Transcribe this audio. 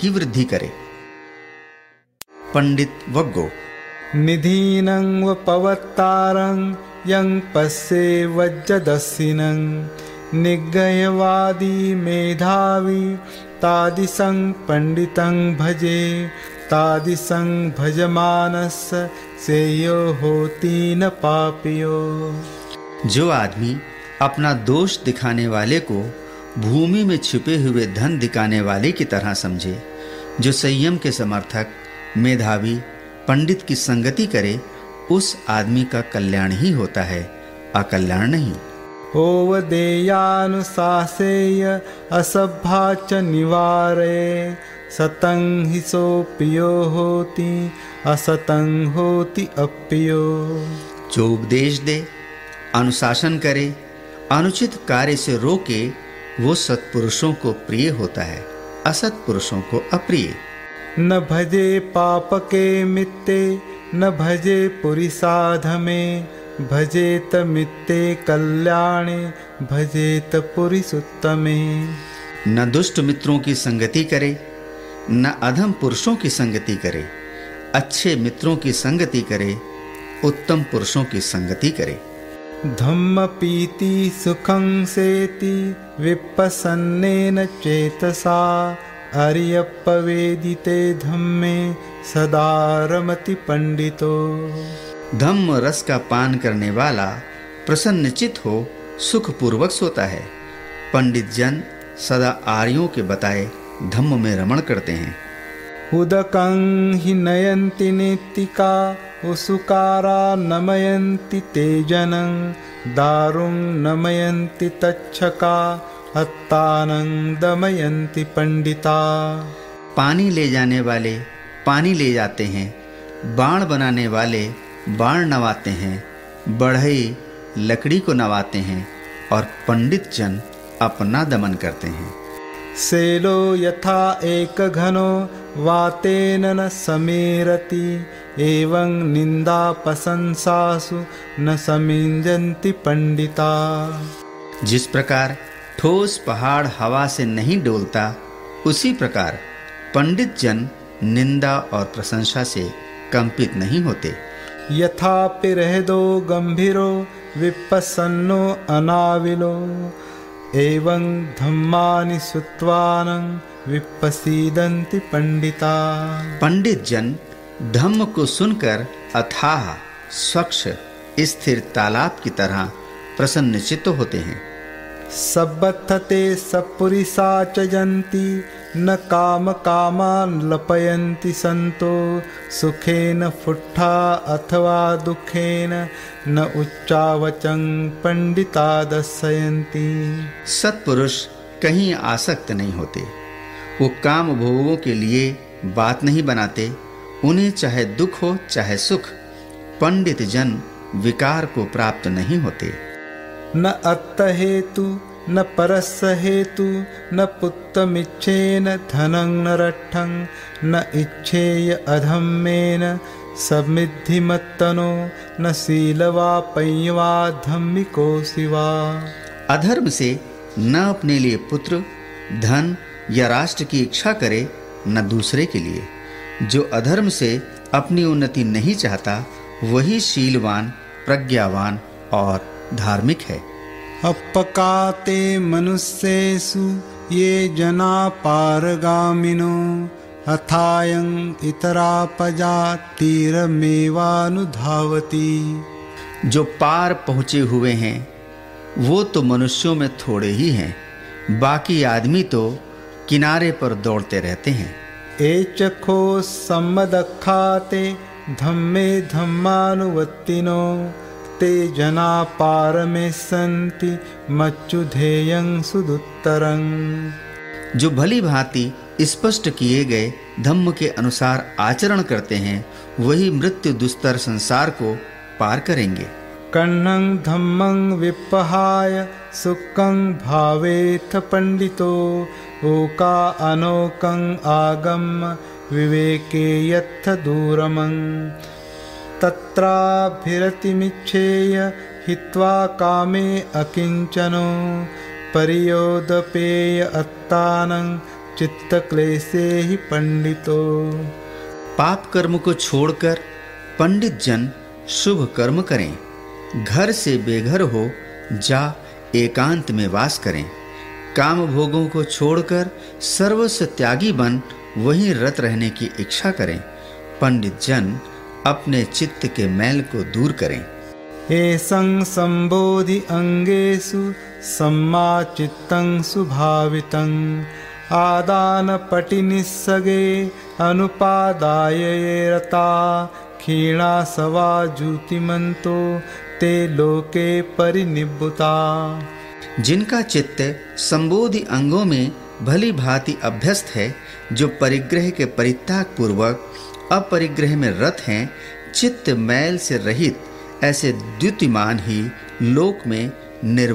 की वृद्धि करे। पंडित वग्गो। निधीनं पवत्तारं यं पश्ये वज्रदस्सिनं निगयवादी मेधावी तादिसं पंडितं भजे तादिसं भजमानस्य सेयो होती न पापियो। जो आदमी अपना दोष दिखाने वाले को भूमि में छिपे हुए धन दिखाने वाले की तरह समझे जो संयम के समर्थक मेधावी पंडित की संगति करे उस आदमी का कल्याण ही होता है अकल्याण नहीं। ओवदेयानुशासेय असभ्या च निवारे सतं हि सोप्यो होती असतं होति अप्यो। जो उपदेश दे अनुशासन करे अनुचित कार्य से रोके वो सत्पुरुषों को प्रिय होता है। असत पुरुषों को अप्रिय। न भजे पाप के मित्ते न भजे पुरिसाध में भजेत मित्ते कल्याणे भजेत पुरिसुत्तमे न दुष्ट मित्रों की संगति करे न अधम पुरुषों की संगति करे अच्छे मित्रों की संगति करे उत्तम पुरुषों की संगति करे। धम्म पीति सुखं सेति विपसन्नेन चेतसा। अर्यपवेदिते धम्मे सदा रमति पंडितो धम्म रस का पान करने वाला प्रसन्नचित हो सुख पूर्वक सोता है। पंडित जन सदा आर्यों के बताए धम्म में रमण करते हैं। उदकं हि नयन्ति नेत्तिका उसुकारा नमयन्ति ते जनं दारुं नमयन्ति तच्छका हत्तानं दमयन्ति पंडिता पानी ले जाने वाले पानी ले जाते हैं, बाण बनाने वाले बाण नवाते हैं, बढ़ई लकड़ी को नवाते हैं और पंडित जन अपना दमन करते हैं। सेलो यथा एक घनो वातेन न समेरति एवं निंदा प्रशंसासु न समिंजन्ति पंडिता। जिस प्रकार ठोस पहाड़ हवा से नहीं डोलता उसी प्रकार पंडित जन निंदा और प्रशंसा से कंपित नहीं होते। यथापि रहदो गंभीरो विपसन्नो अनाविलो एवं धम्मा सुन विपसीदंति पंडिता पंडित जन धम्म को सुनकर अथाह, स्वच्छ, स्थिर तालाब की तरह प्रसन्नचित्त होते हैं। सब्बथते सपुरिसा च न काम कामान लपयन्ति संतो सुखेन फुट्ठा अथवा दुखेन, न उच्चावचं पंडिता दर्शयन्ति। सत्पुरुष कहीं आसक्त नहीं होते। वो काम भोगों के लिए बात नहीं बनाते। उन्हें चाहे दुख हो, चाहे सुख, पंडित जन विकार को प्राप्त नहीं होते। न अत्त हेतु न परस्य हेतु न पुत्तमिच्छेन धनं न रट्ठं, न इच्छेय अधम्मेन समिद्धिमत्तनो, न शीलवा पय्यवा धम्मिको शिवा। अधर्म से न अपने लिए पुत्र, धन या राष्ट्र की इच्छा करे, न दूसरे के लिए। जो अधर्म से अपनी उन्नति नहीं चाहता, वही शीलवान, प्रज्ञावान और धार्मिक है। अपकाते मनुष्येषु ये जना पारगामिनो अथायं इतरापजा तीरमेवानुधावती जो पार पहुँचे हुए हैं वो तो मनुष्यों में थोड़े ही हैं। बाकी आदमी तो किनारे पर दौड़ते रहते हैं। एचखो सम्मदखाते धम्मे धम्मानुवत्तिनो ते जना पार में संति मच्चुधेयं सुदुत्तरं। जो भली भांति स्पष्ट किए गए धम्म के अनुसार आचरण करते हैं वही मृत्यु दुस्तर संसार को पार करेंगे। कन्नं धम्मं विपहाय सुखं भावेथ पंडितो ओका अनोकं आगम विवेके यत्थ दूरमं। तत्राभिरतिमिच्छेय हित्वा कामे अकिञ्चनो। पर्योदपेय अत्तानं चित्त क्लेशे ही पंडितो पाप कर्म को छोड़कर पंडित जन शुभ कर्म करें। घर से बेघर हो जा, एकांत में वास करें। काम भोगों को छोड़कर सर्वस्व त्यागी बन, वहीं रत रहने की इच्छा करें। पंडित जन अपने चित्त के मैल को दूर करें। एसं संबोधि अंगेषु सम्मा चित्तं सुभावितं। आदान पटि निस्सगे अनुपादाय रता। क्षीणा सवा ज्योतिमंतो ते लोके परिनिबुता। जिनका चित्त संबोधि अंगों में भली भांति अभ्यस्त है जो परिग्रह के परित्याग पूर्वक अपरिग्रह में रत हैं चित्त मैल से रहित ऐसे द्युतिमान ही लोक में निर्वाण